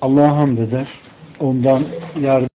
Allah'a hamd eder. Ondan yardım